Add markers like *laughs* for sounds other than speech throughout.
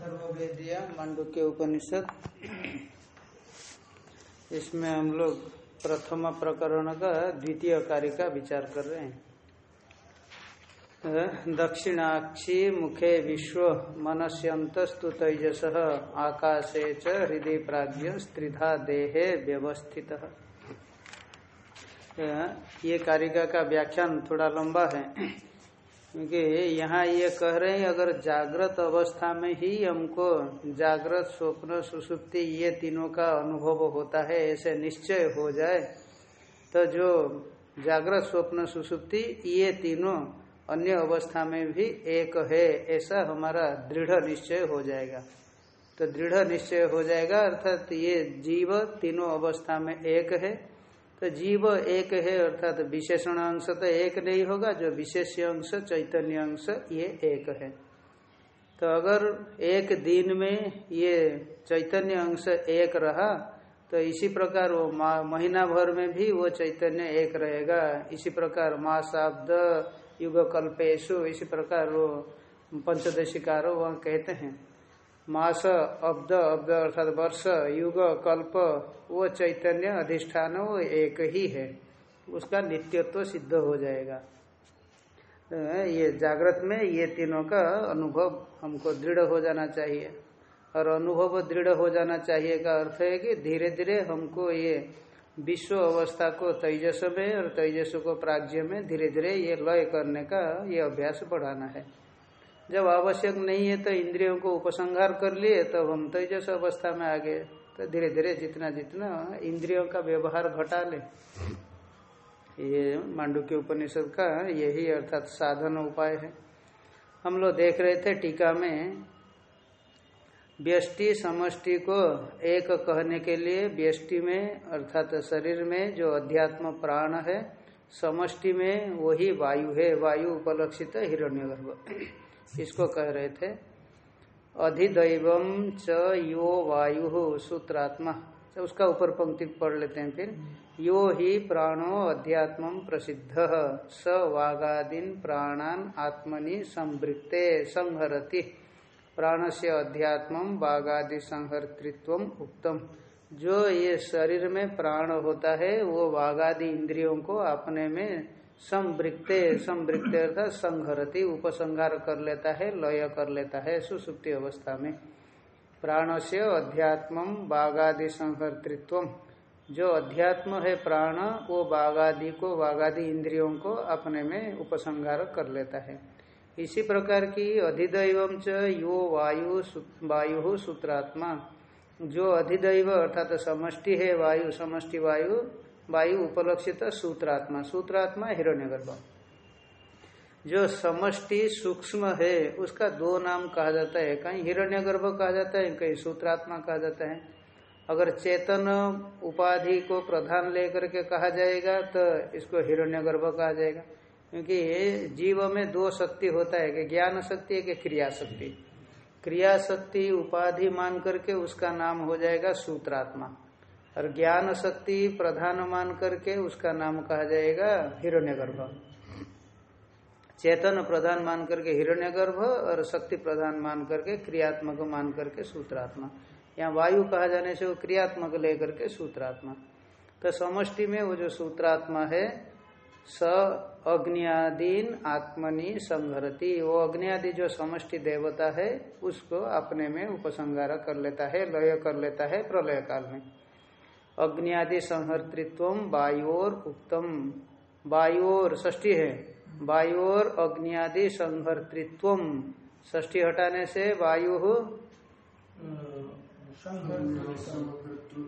अथर्वेदिया मांडुक्य उपनिषद। इसमें हम लोग प्रथम प्रकरण का, द्वितीय कार्य का विचार कर रहे हैं। दक्षिणाक्षी मुखे विश्व मनस्यंतस्तु तेजस, आकाशे च हृदय प्राज्ञ स्त्रिधा देहे व्यवस्थित। ये कारिका का व्याख्यान थोड़ा लंबा है। क्योंकि यहाँ ये कह रहे हैं, अगर जागृत अवस्था में ही हमको जागृत, स्वप्न, सुसुप्ति ये तीनों का अनुभव होता है, ऐसे निश्चय हो जाए तो जो जागृत, स्वप्न, सुसुप्ति ये तीनों अन्य अवस्था में भी एक है, ऐसा हमारा दृढ़ निश्चय हो जाएगा। तो दृढ़ निश्चय हो जाएगा, अर्थात ये जीव तीनों अवस्था में एक है तो जीव एक है अर्थात तो विशेषण अंश तो एक नहीं होगा, जो विशेष अंश, चैतन्य अंश, ये एक है। तो अगर एक दिन में ये चैतन्य अंश एक रहा तो इसी प्रकार वो महीना भर में भी वो चैतन्य एक रहेगा। इसी प्रकार मासाब्द युग कल्पेशु इसी प्रकार वो पंचदशी पंचदशिकारो वह कहते हैं। मास, अब्द अब्द अर्थात वर्ष, युग, कल्प, वो चैतन्य अधिष्ठान वो एक ही है। उसका नित्यत्व तो सिद्ध हो जाएगा। ये जागृत में ये तीनों का अनुभव हमको दृढ़ हो जाना चाहिए। और अनुभव दृढ़ हो जाना चाहिए का अर्थ है कि धीरे धीरे हमको ये विश्व अवस्था को तेजस में और तेजस को प्राज्य में धीरे धीरे ये लय करने का ये अभ्यास बढ़ाना है। जब आवश्यक नहीं है तो इंद्रियों को उपसंहार कर लिए तो हम तेजस अवस्था में आ गए। तो धीरे धीरे जितना जितना इंद्रियों का व्यवहार घटा ले। ये मांडू के उपनिषद का यही अर्थात साधन उपाय है। हम लोग देख रहे थे टीका में, व्यष्टि समष्टि को एक कहने के लिए व्यष्टि में, अर्थात शरीर में जो अध्यात्म प्राण है, समष्टि में वही वायु है, वायु उपलक्षित हिरण्यगर्भ। इसको कह रहे थे। अधिदैव च यो वायु सूत्रात्मा। उसका ऊपर पंक्ति पढ़ लेते हैं फिर। यो ही प्राणो अध्यात्म प्रसिद्ध। स वागादीन प्राणान आत्मनि संवृत्ते संहरति। प्राण से अध्यात्म वागादि संहर्तृत्व उत्तम जो ये शरीर में प्राण होता है, वो वागादि इंद्रियों को अपने में संवृत्ते संवृत्ते अर्थात संघरती उपसंहार कर लेता है, लय कर लेता है, सुसुप्ति अवस्था में। प्राण से अध्यात्म बाघादि संहर्तृत्व। जो अध्यात्म है प्राण, वो बागादि को बागादि इंद्रियों को अपने में उपसंहार कर लेता है। इसी प्रकार की अधिदैव च यो वायु वायु सूत्रात्मा। जो अधिदैव अर्थात समष्टि है, वायु, समष्टि वायु वायु उपलक्षित सूत्रात्मा सूत्रात्मा हिरण्यगर्भ जो समष्टि सूक्ष्म है, उसका दो नाम कहा जाता है। कहीं हिरण्यगर्भ कहा जाता है, कहीं सूत्रात्मा कहा जाता है। अगर चेतन उपाधि को प्रधान लेकर के कहा जाएगा तो इसको हिरण्यगर्भ कहा जाएगा। क्योंकि जीव में दो शक्ति होता है, कि ज्ञान शक्ति है कि क्रिया शक्ति। क्रिया शक्ति उपाधि मान करके उसका नाम हो जाएगा सूत्रात्मा। और ज्ञान शक्ति प्रधान मान करके उसका नाम कहा जाएगा हिरण्यगर्भ। चेतन प्रधान मान करके हिरण्यगर्भ और शक्ति प्रधान मान करके क्रियात्मक मान करके सूत्रात्मा। यहाँ वायु कहा जाने से वो क्रियात्मक लेकर के सूत्रात्मा। तो समष्टि में वो जो सूत्रात्मा है, स अग्नियादीन आत्मनि संघरती वो अग्नियादि जो समष्टि देवता है, उसको अपने में उपसंगार कर लेता है, लय कर लेता है प्रलय काल में। अग्नियादि संहर्तृत्व वायोर उत्तम वायोर ष्टी है। वायोर अग्नियादि संहर्तृत्व। ष्टी हटाने से वायु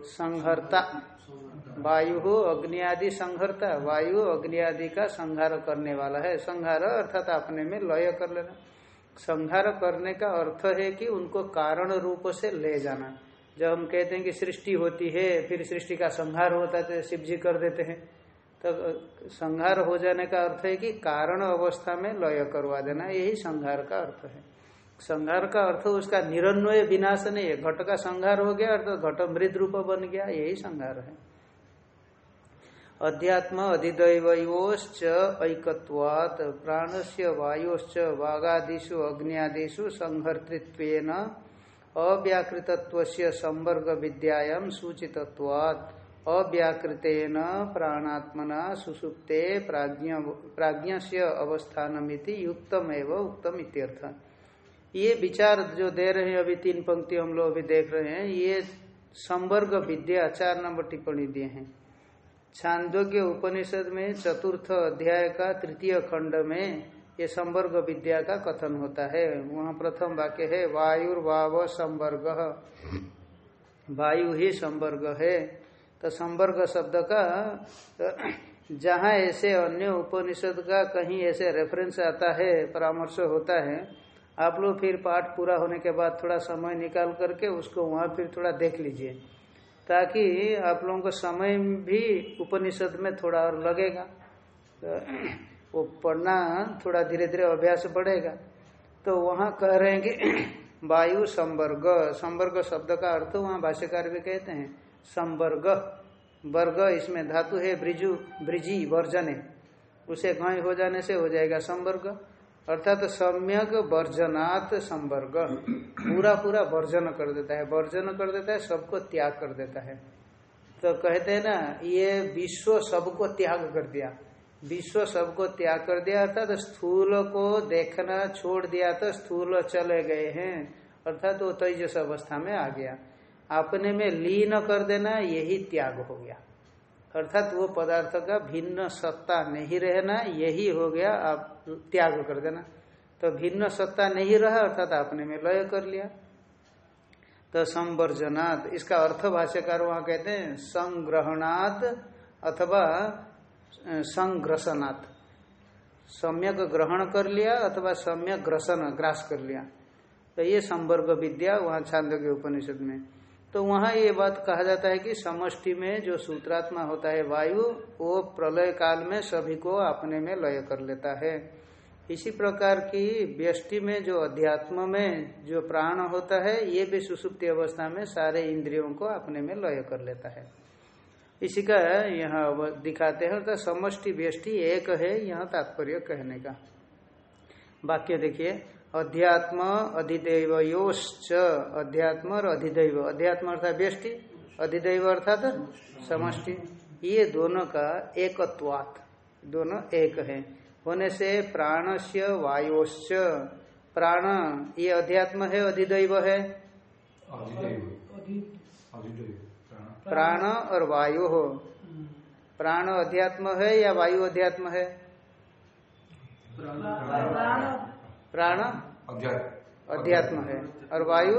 संहरता। वायु अग्नि संहरता। वायु अग्नि आदि का संहार करने वाला है। संहार अर्थात अपने में लय कर लेना। संहार करने का अर्थ है कि उनको कारण रूप से ले जाना। जब हम कहते हैं कि सृष्टि होती है, फिर सृष्टि का संहार होता है तो शिव जी कर देते हैं। तो संहार हो जाने का अर्थ है कि कारण अवस्था में लय करवा देना, यही संहार का अर्थ है। संहार का अर्थ उसका निरन्वय विनाश नहीं है। घट का संहार हो गया अर्थात घट मृद रूप बन गया, यही संहार है। अध्यात्म अधिदैवोश्च ऐकत्वात्, प्राणस्य वायोश्च वागादिषु अग्नियादिषु संहर्तृत्वेन अव्याकृतत्व संवर्ग विद्यायाम सूचितत्वात्। अव्याकृतेन प्राणात्मना सुसुप्ते प्राज्ञ से अवस्थानमिति युक्तम एवं उत्तम इत्यर्थ। ये विचार जो दे रहे हैं, अभी तीन पंक्ति हम लोग अभी देख रहे हैं, ये संवर्ग विद्या चार नंबर टिप्पणी दिए हैं। छांदोग्य उपनिषद में चतुर्थ अध्याय का तृतीय खंड में ये संवर्ग विद्या का कथन होता है। वहाँ प्रथम वाक्य है, वायुर्वाव संवर्ग। वायु ही संवर्ग है। तो संवर्ग शब्द का तो जहाँ ऐसे अन्य उपनिषद का कहीं ऐसे रेफरेंस आता है, परामर्श होता है, आप लोग फिर पाठ पूरा होने के बाद थोड़ा समय निकाल करके उसको वहाँ फिर थोड़ा देख लीजिए। ताकि आप लोगों को समय भी उपनिषद में थोड़ा और लगेगा। तो वो पढ़ना थोड़ा धीरे धीरे अभ्यास बढ़ेगा। तो वहाँ कह रहे हैं कि *clears throat* वायु संवर्ग संवर्ग शब्द का अर्थ वहाँ भाष्यकार भी कहते हैं। संवर्ग, वर्ग इसमें धातु है, ब्रिजु, ब्रिजी, वर्जने। उसे घय हो जाने से हो जाएगा संवर्ग, अर्थात तो सम्यक वर्जनात् संवर्ग। पूरा पूरा वर्जन कर देता है, वर्जन कर देता है, सबको त्याग कर देता है। तो कहते हैं ना, ये विश्व सबको त्याग कर दिया। विश्व सबको त्याग कर दिया अर्थात तो स्थूल को देखना छोड़ दिया तो स्थूल चले गए हैं। अर्थात वो तेजस अवस्था में आ गया। अपने में लीन कर देना, यही त्याग हो गया। अर्थात वो पदार्थ का भिन्न सत्ता नहीं रहना, यही हो गया आप त्याग कर देना। तो भिन्न सत्ता नहीं रहा, अर्थात आपने में लय कर लिया। तो संवर्जनात् इसका अर्थ भाष्यकार वहाँ कहते हैं संग्रहणात् अथवा संग्रसनात्। सम्यक ग्रहण कर लिया अथवा सम्यक ग्रसन, ग्रास कर लिया। तो ये संवर्ग विद्या वहाँ छांद के उपनिषद में। तो वहाँ ये बात कहा जाता है कि समष्टि में जो सूत्रात्मा होता है वायु, वो प्रलय काल में सभी को अपने में लय कर लेता है। इसी प्रकार की व्यष्टि में जो अध्यात्म में जो प्राण होता है, ये भी सुसुप्ति अवस्था में सारे इंद्रियों को अपने में लय कर लेता है। इसी का यहाँ दिखाते हैं तो समष्टि व्यष्टि एक है यहाँ तात्पर्य कहने का। वाक्य देखिए अध्यात्म अधिदेव योश्च अध्यात्म और अधिदैव। अध्यात्म अर्थात व्यष्टि अधिदैव अर्थात समष्टि। ये दोनों का एकत्वात दोनों एक है। होने से प्राण से वायोश्च प्राण ये अध्यात्म है अधिदैव है? प्राण और वायु हो। प्राण अध्यात्म है या वायु अध्यात्म है? प्राण। अध्यात्म। है। और वायु?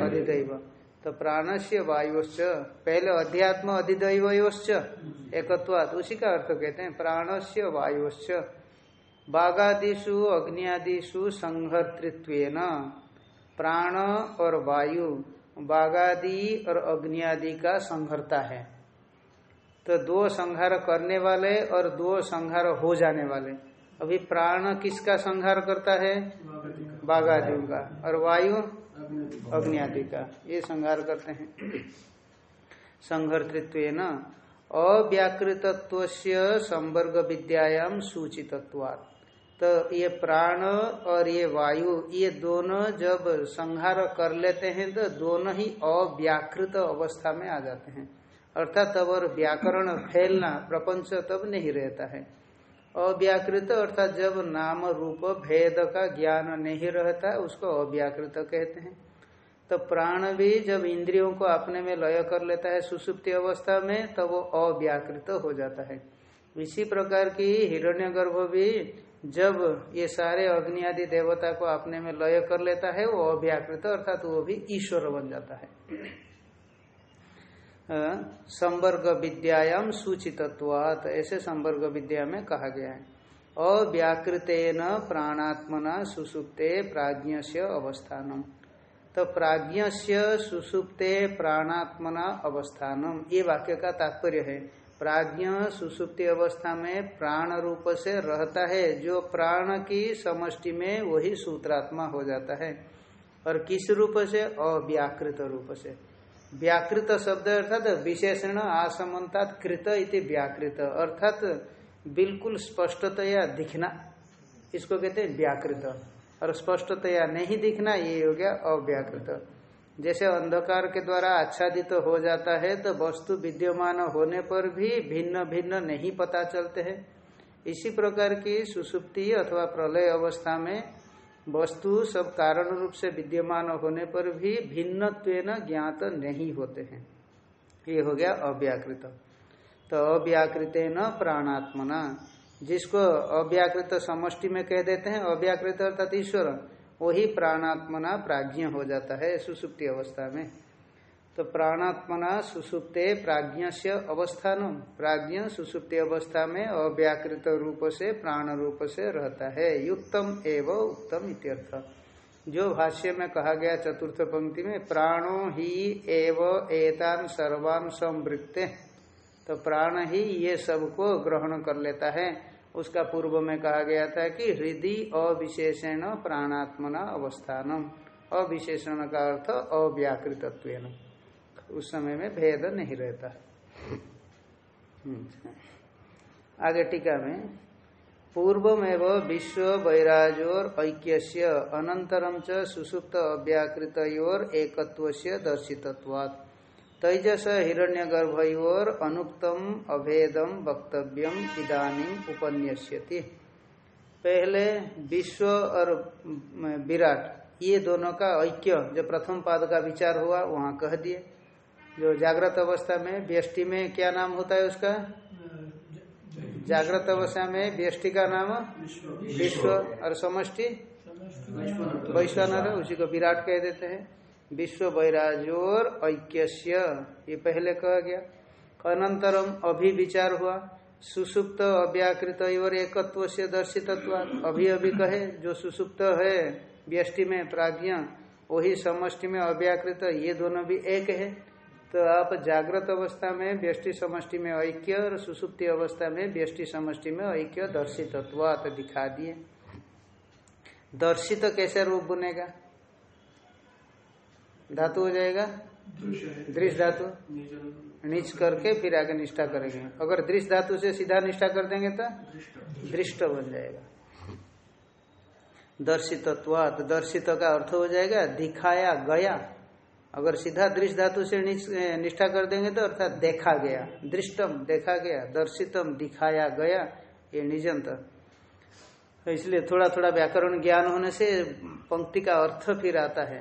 अधिदैव। तो प्राण से वायुश्च पहले अध्यात्म अधिदैवयोश्च एकत्वात उसी का अर्थ कहते हैं प्राण से वायुश्च। बाघादिशु अग्नियादिशु संहर्तृत्व प्राण और वायु। बाघादि और अग्नियादि का संहरता है। तो दो संहार करने वाले और दो संहार हो जाने वाले। अभी प्राण किसका संहार करता है? बाघ आदि का। और वायु? अग्नि आदि का। ये संहार करते हैं। संघर्तृत्व न अव्याकृतत्व संवर्ग विद्यायाम सूचितत्वात्। तो ये प्राण और ये वायु, ये दोनों जब संहार कर लेते हैं तो दोनों ही अव्याकृत अवस्था में आ जाते हैं। अर्थात तब और व्याकरण फैलना प्रपंच तब नहीं रहता है। अव्याकृत अर्थात जब नाम रूप भेद का ज्ञान नहीं रहता, उसको अव्याकृत कहते हैं। तो प्राण भी जब इंद्रियों को अपने में लय कर लेता है सुसुप्ति अवस्था में तब तो वो अव्याकृत हो जाता है। इसी प्रकार की हिरण्यगर्भ भी जब ये सारे अग्नि आदि देवता को अपने में लय कर लेता है, वो अव्याकृत अर्थात वो भी ईश्वर बन जाता है। संवर्ग विद्यायाम सूचितत्वात, ऐसे संवर्ग विद्या में कहा गया है। अव्याकृतेन प्राणात्मना सुसुप्ते प्राज्ञ से अवस्थानम। तो प्राज्ञ से सुसुप्ते प्राणात्मना अवस्थानम, ये वाक्य का तात्पर्य है। प्राज्ञ सुसुप्ति अवस्था में प्राण रूप से रहता है, जो प्राण की समष्टि में वही सूत्रात्मा हो जाता है। और किस रूप से? अव्याकृत रूप से। व्याकृत शब्द अर्थात विशेषण आसमता कृत इति व्याकृत। अर्थात बिल्कुल स्पष्टतया दिखना। इसको कहते हैं व्याकृत। और स्पष्टतया नहीं दिखना, ये हो गया अव्याकृत। जैसे अंधकार के द्वारा आच्छादित तो हो जाता है तो वस्तु विद्यमान होने पर भी भिन्न भिन्न नहीं पता चलते हैं। इसी प्रकार की सुसुप्ति अथवा प्रलय अवस्था में वस्तु सब कारण रूप से विद्यमान होने पर भी भिन्न ज्ञात नहीं होते हैं। ये हो गया अव्याकृत। तो अव्याकृत न प्राणात्मना, जिसको अव्याकृत समष्टि में कह देते हैं, अव्याकृत अर्थात ईश्वर वही प्राणात्मना प्राज्ञ हो जाता है सुसुप्ति अवस्था में। तो प्राणात्मना सुसुप्ते प्राज्ञ से अवस्थान प्राज्ञ सुसुप्ति अवस्था में अव्याकृत रूप से, प्राण रूप से रहता है। युक्तम एवं उत्तम इत्यर्थ। जो भाष्य में कहा गया चतुर्थ पंक्ति में, प्राणो ही एव एतान सर्वान संवृत्ते। तो प्राण ही ये सबको ग्रहण कर लेता है। उसका पूर्व में कहा गया था कि हृदय अविशेषण प्राणात्मना अवस्थान अविशेषण का अर्थ अव्याकृत उस समय में भेद नहीं रहता। हम्म। आगे टीका में, पूर्वमेव विश्व वैराजोर ऐक्य अनंतरम च सुसुप्त अव्याकृत एकत्व दर्शित्वात् तैजस हिरण्य गर्भयोर अनुक्तम अभेदम वक्तव्यम इदानी उपन्यस्यति। पहले विश्व और विराट ये दोनों का ऐक्य जो प्रथम पाद का विचार हुआ वहाँ कह दिए। जो जागृत अवस्था में व्यष्टि में क्या नाम होता है उसका? जागृत अवस्था में व्यष्टि का नाम? विश्व। और समष्टि? वैश्वानर उसी को विराट कह देते हैं। विश्व वैराजोर ऐक्य ये पहले कहा गया। अनंतरम अभी विचार हुआ। सुसुप्त अव्याकृत और एकत्व से दर्शित अभी अभी कहे, जो सुसुप्त है, व्यष्टि में प्राज्ञ, वही समष्टि में अव्याकृत, ये दोनों भी एक है। तो आप जागृत अवस्था में व्यष्टि समष्टि में ऐक्य और सुसुप्ति अवस्था में व्यष्टि समष्टि में ऐक्य दर्शित दिखा दिए। दर्शित कैसे रूप बनेगा? धातु हो जाएगा? दृश्य धातु। नीच करके फिर आगे निष्ठा करेंगे। अगर दृश्य धातु से सीधा निष्ठा कर देंगे तो? दृष्ट। बन जाएगा। दर्शित्वात दर्शित का अर्थ हो जाएगा दिखाया गया। अगर सीधा दृश्य धातु से निष्ठा कर देंगे तो अर्थात देखा गया। दृष्टम देखा गया। दर्शितम दिखाया गया। ये निजंत इसलिए थोड़ा थोड़ा व्याकरण ज्ञान होने से पंक्ति का अर्थ फिर आता है।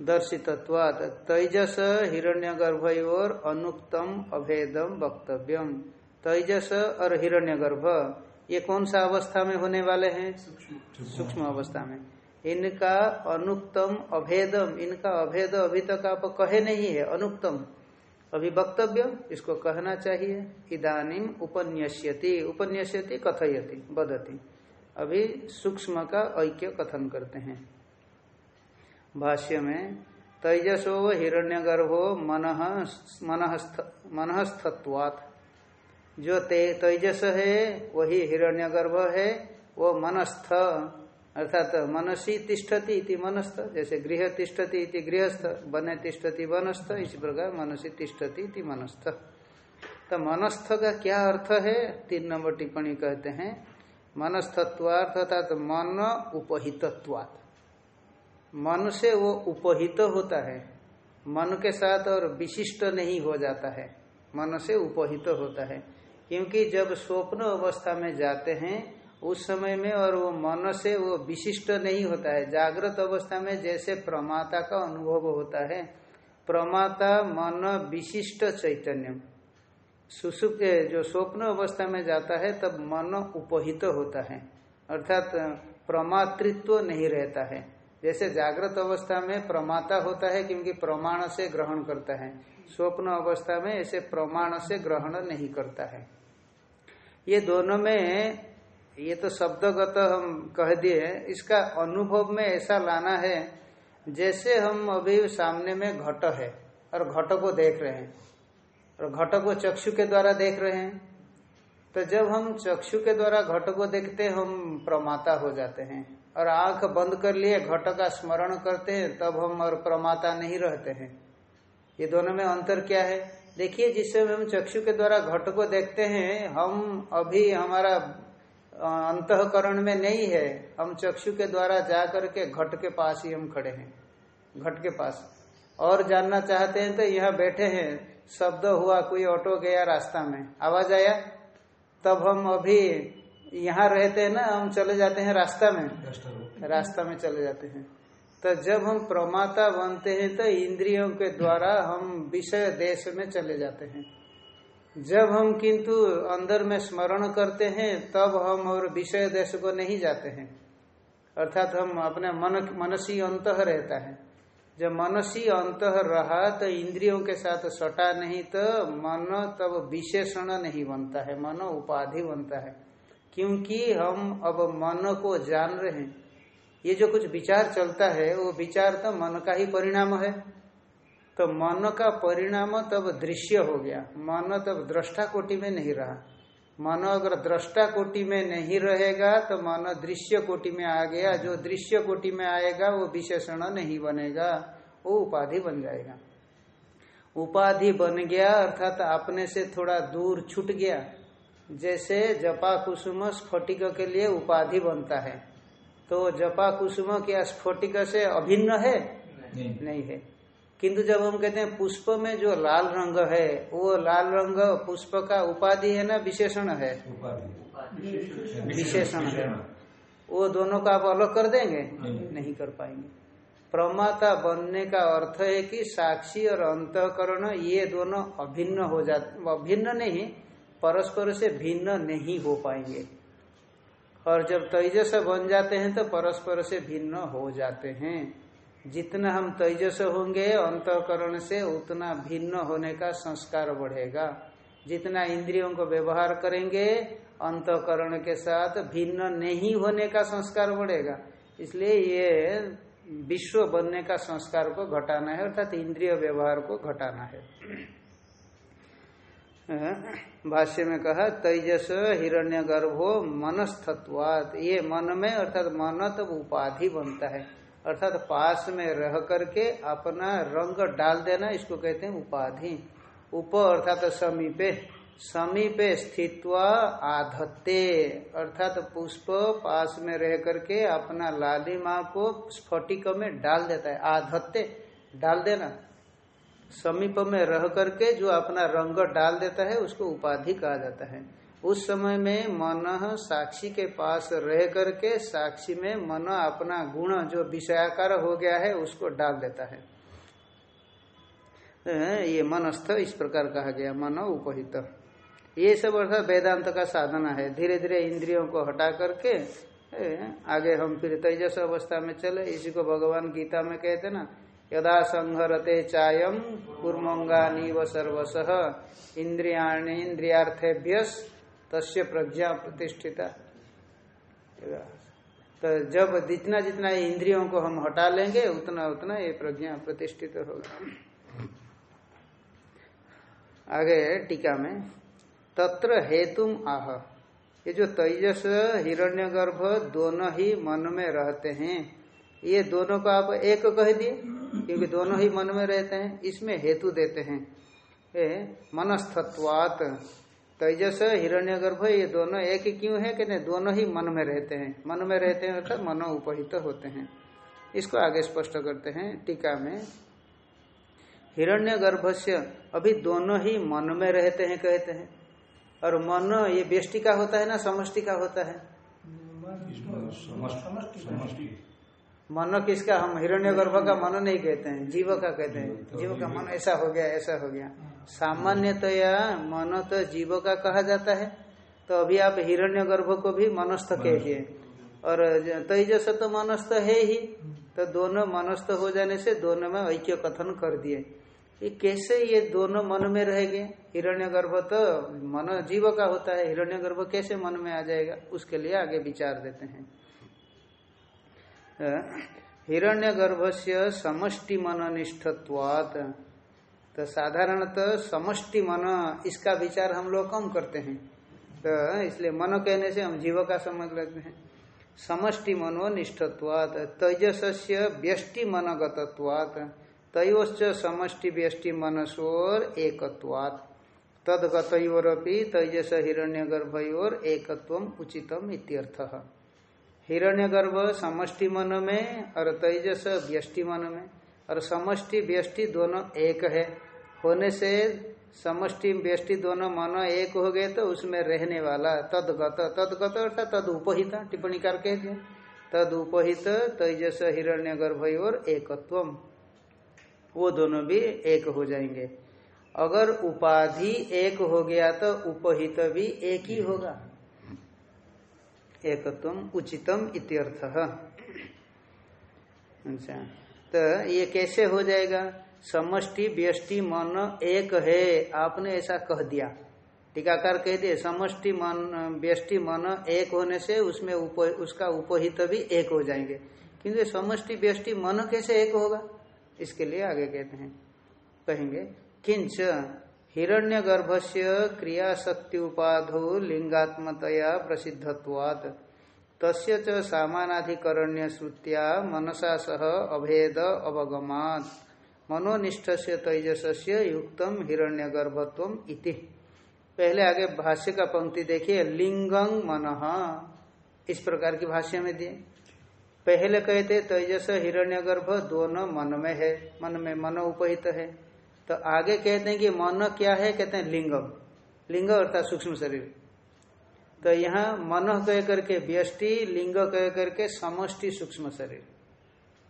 दर्शित्वाद तैजस हिरण्यगर्भयोर अनुक्तम अभेदम वक्तव्यम। तैजस और हिरण्यगर्भ ये कौन सा अवस्था में होने वाले हैं? सूक्ष्म। अवस्था में। इनका अनुक्तम अभेदम इनका अभेद अभी तक आप कहे नहीं है अनुक्तम। अभी वक्तव्य इसको कहना चाहिए। इदानीम उपन्यस्यति उपन्यस्यति कथयति बदती अभी सूक्ष्म का ऐक्य कथन करते हैं। भाष्य में, तेजसो हिरण्यगर्भो मन मनस्थत्वात् जो तेजस है, वही हिरण्यगर्भ है, वो मनस्थ, अर्थात मनसी तिष्ठति इति मनस्थ, जैसे गृह तिष्ठति इति गृहस्थ, बने तिष्ठति वनस्थ, इसी प्रकार मनसी तिष्ठति इति मनस्थ। तो मनस्थ का क्या अर्थ है? तीन नंबर टिप्पणी कहते हैं मनस्थत्वार्थ अर्थात मन उपहितत्वात्। मन से वो उपहित होता है। मन के साथ और विशिष्ट नहीं हो जाता है। मन से उपहित होता है। क्योंकि जब स्वप्न अवस्था में जाते हैं, उस समय में और वो मन से वो विशिष्ट नहीं होता है। जागृत अवस्था में जैसे प्रमाता का अनुभव होता है। प्रमाता मन विशिष्ट चैतन्य। सुसुप जो स्वप्न अवस्था में जाता है, तब मन उपहित होता है। अर्थात प्रमातृत्व नहीं रहता है। जैसे जागृत अवस्था में प्रमाता होता है क्योंकि प्रमाण से ग्रहण करता है, स्वप्न अवस्था में ऐसे प्रमाण से ग्रहण नहीं करता है। ये दोनों में, ये तो शब्दगत हम कह दिए, इसका अनुभव में ऐसा लाना है, जैसे हम अभी सामने में घट है और घट को देख रहे हैं, और घट को चक्षु के द्वारा देख रहे हैं। तो जब हम चक्षु के द्वारा घट को देखते हम प्रमाता हो जाते हैं। और आँख बंद कर लिए, घट का स्मरण करते हैं, तब हम और प्रमाता नहीं रहते हैं। ये दोनों में अंतर क्या है? देखिए, जिस समय हम चक्षु के द्वारा घट को देखते हैं, हम अभी हमारा अंतकरण में नहीं है। हम चक्षु के द्वारा जा करके घट के पास ही हम खड़े हैं। घट के पास। और जानना चाहते हैं तो यहाँ बैठे हैं। शब्द हुआ, कोई ऑटो गया रास्ता में। आवाज़ आया? तब हम अभी यहाँ रहते हैं ना हम चले जाते हैं रास्ता में। रास्ता में। चले जाते हैं। तो जब हम प्रमाता बनते हैं तो इंद्रियों के द्वारा हम विषय देश में चले जाते हैं। जब हम किंतु अंदर में स्मरण करते हैं तब हम और विषय देश को नहीं जाते हैं। अर्थात हम अपने मन मनसी अंत रहता है। जब मनसी अंत रहा तो इंद्रियों के साथ सटा नहीं तो मन तब विशेषण नहीं बनता है मन उपाधि बनता है। क्योंकि हम अब मन को जान रहे हैं। ये जो कुछ विचार चलता है, वो विचार तो मन का ही परिणाम है। तो मन का परिणाम तब दृश्य हो गया। मन तब दृष्टा कोटि में नहीं रहा। मन अगर दृष्टा कोटि में नहीं रहेगा तो मन दृश्य कोटि में आ गया। जो दृश्य कोटि में आएगा, वो विशेषण नहीं बनेगा। वो उपाधि बन जाएगा। उपाधि बन गया, अर्थात अपने से थोड़ा दूर छूट गया। जैसे जपा कुसुम स्फटिक के लिए उपाधि बनता है। तो जपा कुसुम क्या स्फटिक से अभिन्न है? नहीं, नहीं है। किंतु जब हम कहते हैं पुष्प में जो लाल रंग है वो लाल रंग पुष्प का उपाधि है ना विशेषण है? विशेषण। है। वो दोनों का आप अलग कर देंगे? नहीं। कर पाएँगे। प्रमाता बनने का अर्थ है कि साक्षी और अंतकरण ये दोनों अभिन्न हो जाते अभिन्न नहीं परस्पर से भिन्न नहीं हो पाएँगे। और जब तेजस बन जाते हैं तो परस्पर से भिन्न हो जाते हैं। जितना हम तेजस होंगे, अंतकरण से उतना भिन्न होने का संस्कार बढ़ेगा। जितना इंद्रियों को व्यवहार करेंगे, अंतकरण के साथ भिन्न नहीं होने का संस्कार बढ़ेगा। इसलिए ये विश्व बनने का संस्कार को घटाना है, अर्थात इंद्रिय व्यवहार को घटाना है। भाष्य में कहा, तेजस हिरण्य गर्भो मनस्थत्वात ये मन में, अर्थात मन तब उपाधि बनता है। अर्थात पास में रह करके अपना रंग डाल देना, इसको कहते हैं उपाधि। उप अर्थात समीपे। समीपे स्थित्व आधत्ते। अर्थात पुष्प पास में रह करके अपना लालिमा को स्फटिक में डाल देता है। आधत्ते। डाल देना। समीप में रह करके जो अपना रंग डाल देता है, उसको उपाधि कहा जाता है। उस समय में मन साक्षी के पास रह करके साक्षी में मन अपना गुण जो विषयाकार हो गया है, उसको डाल देता है। ये मनस्थ इस प्रकार कहा गया, मन उपहित। ये सब अर्थात वेदांत का साधना है। धीरे धीरे इंद्रियों को हटा करके आगे हम फिर तेजस अवस्था में चले। इसी को भगवान गीता में कहते ना यदा संहरते चायम कुर्मंगानी व सर्वश इंद्रियाणी इंद्रियार्थेभ्यस तस्य प्रज्ञा प्रतिष्ठिता। तो जब जितना जितना इंद्रियों को हम हटा लेंगे, उतना उतना ये प्रज्ञा प्रतिष्ठित होगा। आगे टीका में, तत्र हेतुम आह। ये जो तेजस, हिरण्यगर्भ दोनों ही मन में रहते हैं, ये दोनों को आप एक कह दिए? क्योंकि दोनों ही मन में रहते हैं इसमें हेतु देते हैं। मनस्थत्वात तेजस हिरण्य गर्भ ये दोनों एक क्यों है कि नहीं? दोनों ही मन में रहते हैं। मन में रहते हैं अर्थात मनो उपहित होते हैं। इसको आगे स्पष्ट करते हैं टीका में। हिरण्य गर्भ से अभी दोनों ही मन में रहते हैं कहते हैं। और मन ये व्यष्टि का होता है ना समष्टि का होता है? मन किसका हम हिरण्य गर्भ का मन नहीं कहते हैं जीव का कहते हैं। जीव का मन ऐसा हो गया ऐसा हो गया। सामान्यतया मन तो जीव का कहा जाता है। तो अभी आप हिरण्य गर्भ को भी मनस्थ कहिए। और तेजस तो मनस्थ है ही। तो दोनों मनस्थ हो जाने से दोनों में ऐक्य कथन कर दिए। ये कैसे ये दोनों मन में रह गए? हिरण्य गर्भ तो मन जीव का होता है। हिरण्य गर्भ कैसे मन में आ जाएगा? उसके लिए आगे विचार देते हैं। हिरण्य गर्भ से समष्टि मननिष्ठत्वात तो साधारणतः समष्टि मन इसका विचार हम लोग कम करते हैं। तो इसलिए मन कहने से हम जीव का समझ लेते हैं। समष्टि मनो निष्ठत्वात तेजस व्यष्टि मनगतत्वात तयोश्च समष्टि व्यष्टि मनसोर एकत्वात। तदगतोरपी तेजस हिरण्य गर्भयोर एकत्व उचितम इत्यर्थ। हिरण्य गर्भ समष्टि मन में और तेजस व्यष्टि मन में। और समष्टि व्यष्टि दोनों एक है। होने से समष्टि व्यष्टि दोनों मन एक हो गए तो उसमें रहने वाला तदगत। तदगत अर्थात तद उपहित, टिप्पणी कार कह दिया तद उपहित, तेजस हिरण्य गर्भयोर एकत्व वो दोनों भी एक हो जाएँगे। अगर उपाधि एक हो गया तो उपहित भी एक ही होगा। एकत्व उचितम इत्यर्थ। अच्छा। तो ये कैसे हो जाएगा? समष्टि व्यष्टि मन एक है। आपने ऐसा कह दिया। टीकाकार कह दिए समष्टि मन व्यष्टि मन एक होने से उसमें उप, उसका उपहित भी एक हो जाएँगे। किंतु समष्टि व्यष्टि मन कैसे एक होगा? इसके लिए आगे कहते हैं। कहेंगे किंच हिरण्य गर्भस्य क्रिया शक्ति उपाधो लिंगात्मतया प्रसिद्धत्वात्। तस्य च सामानाधिकरण्य श्रुत्या मनसा सह अभेद अवगमात्। मनोनिष्ठ से से युक्तम हिरण्य गर्भत्व इति। पहले आगे भाष्य का पंक्ति देखिए, लिंगं मन। इस प्रकार की भाष्य में दिए। पहले कहते तेजस हिरण्य गर्भ दोनों मन में है। मन में मन उपहित है। तो आगे कहते हैं कि मन क्या है? कहते हैं लिंगम लिंग अर्थात सूक्ष्म शरीर। तो यहाँ मन कह करके व्यष्टि, लिंग कह करके समष्टि सूक्ष्म शरीर।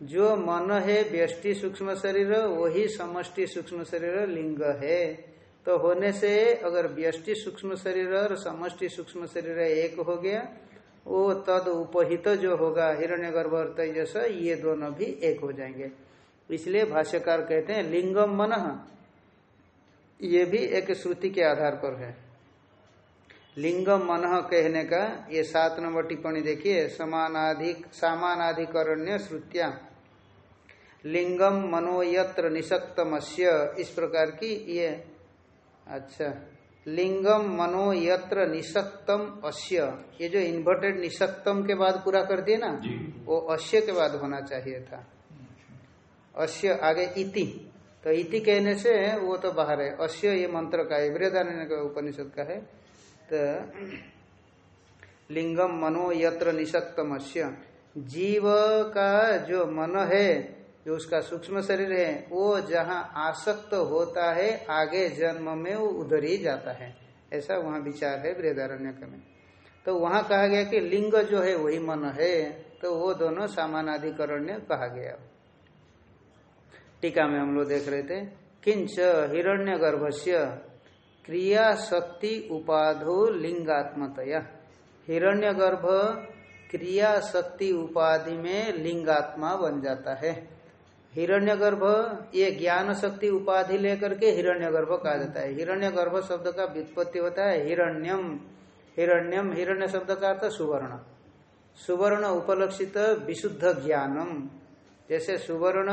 जो मन है व्यष्टि सूक्ष्म शरीर, वही समष्टि सूक्ष्म शरीर लिंग है। तो होने से अगर व्यष्टि सूक्ष्म शरीर और समष्टि सूक्ष्म शरीर एक हो गया, वो तद उपहित जो होगा हिरण्य गर्भ और तेजस, ये दोनों भी एक हो जाएँगे। इसलिए भाष्यकार कहते हैं लिंगम मन। ये भी एक श्रुति के आधार पर है। लिंगम मन कहने का ये सात नंबर टिप्पणी देखिए समानाधिक सामानाधिकरण्य श्रुतिया। लिंगम मनोयत्र निशक्तमस्य इस प्रकार की ये। अच्छा लिंगम मनोयत्र निशक्तम अश्य ये जो इन्वर्टेड निशक्तम के बाद पूरा कर दिए ना वो अश्य के बाद होना चाहिए था। अश्य आगे इति। तो इति कहने से वो तो बाहर है। अश्य ये मंत्र का है वृदारण्य का उपनिषद का है। तो लिंगम मनो यत्र निषक्तम निशक्तमस्य जीव का जो मन है, जो उसका सूक्ष्म शरीर है, वो जहाँ आसक्त होता है, आगे जन्म में वो उधर ही जाता है। ऐसा वहाँ विचार है वृदारण्य में। तो वहाँ कहा गया कि लिंग जो है वही मन है तो वो दोनों सामानाधिकरण्य कहा गया। टीका में हम लोग देख रहे थे, किंच हिरण्य गर्भस्य क्रिया शक्ति उपाधो लिंगात्मतया। हिरण्यगर्भ क्रिया शक्ति उपाधि में लिंगात्मा बन जाता है। हिरण्यगर्भ, ये ज्ञान शक्ति उपाधि लेकर के हिरण्यगर्भ कहा जाता है। हिरण्यगर्भ शब्द का व्युत्पत्ति होता है हिरण्यम। हिरण्यम, हिरण्य शब्द का अर्थ सुवर्ण। सुवर्ण उपलक्षित विशुद्ध ज्ञानम। जैसे सुवर्ण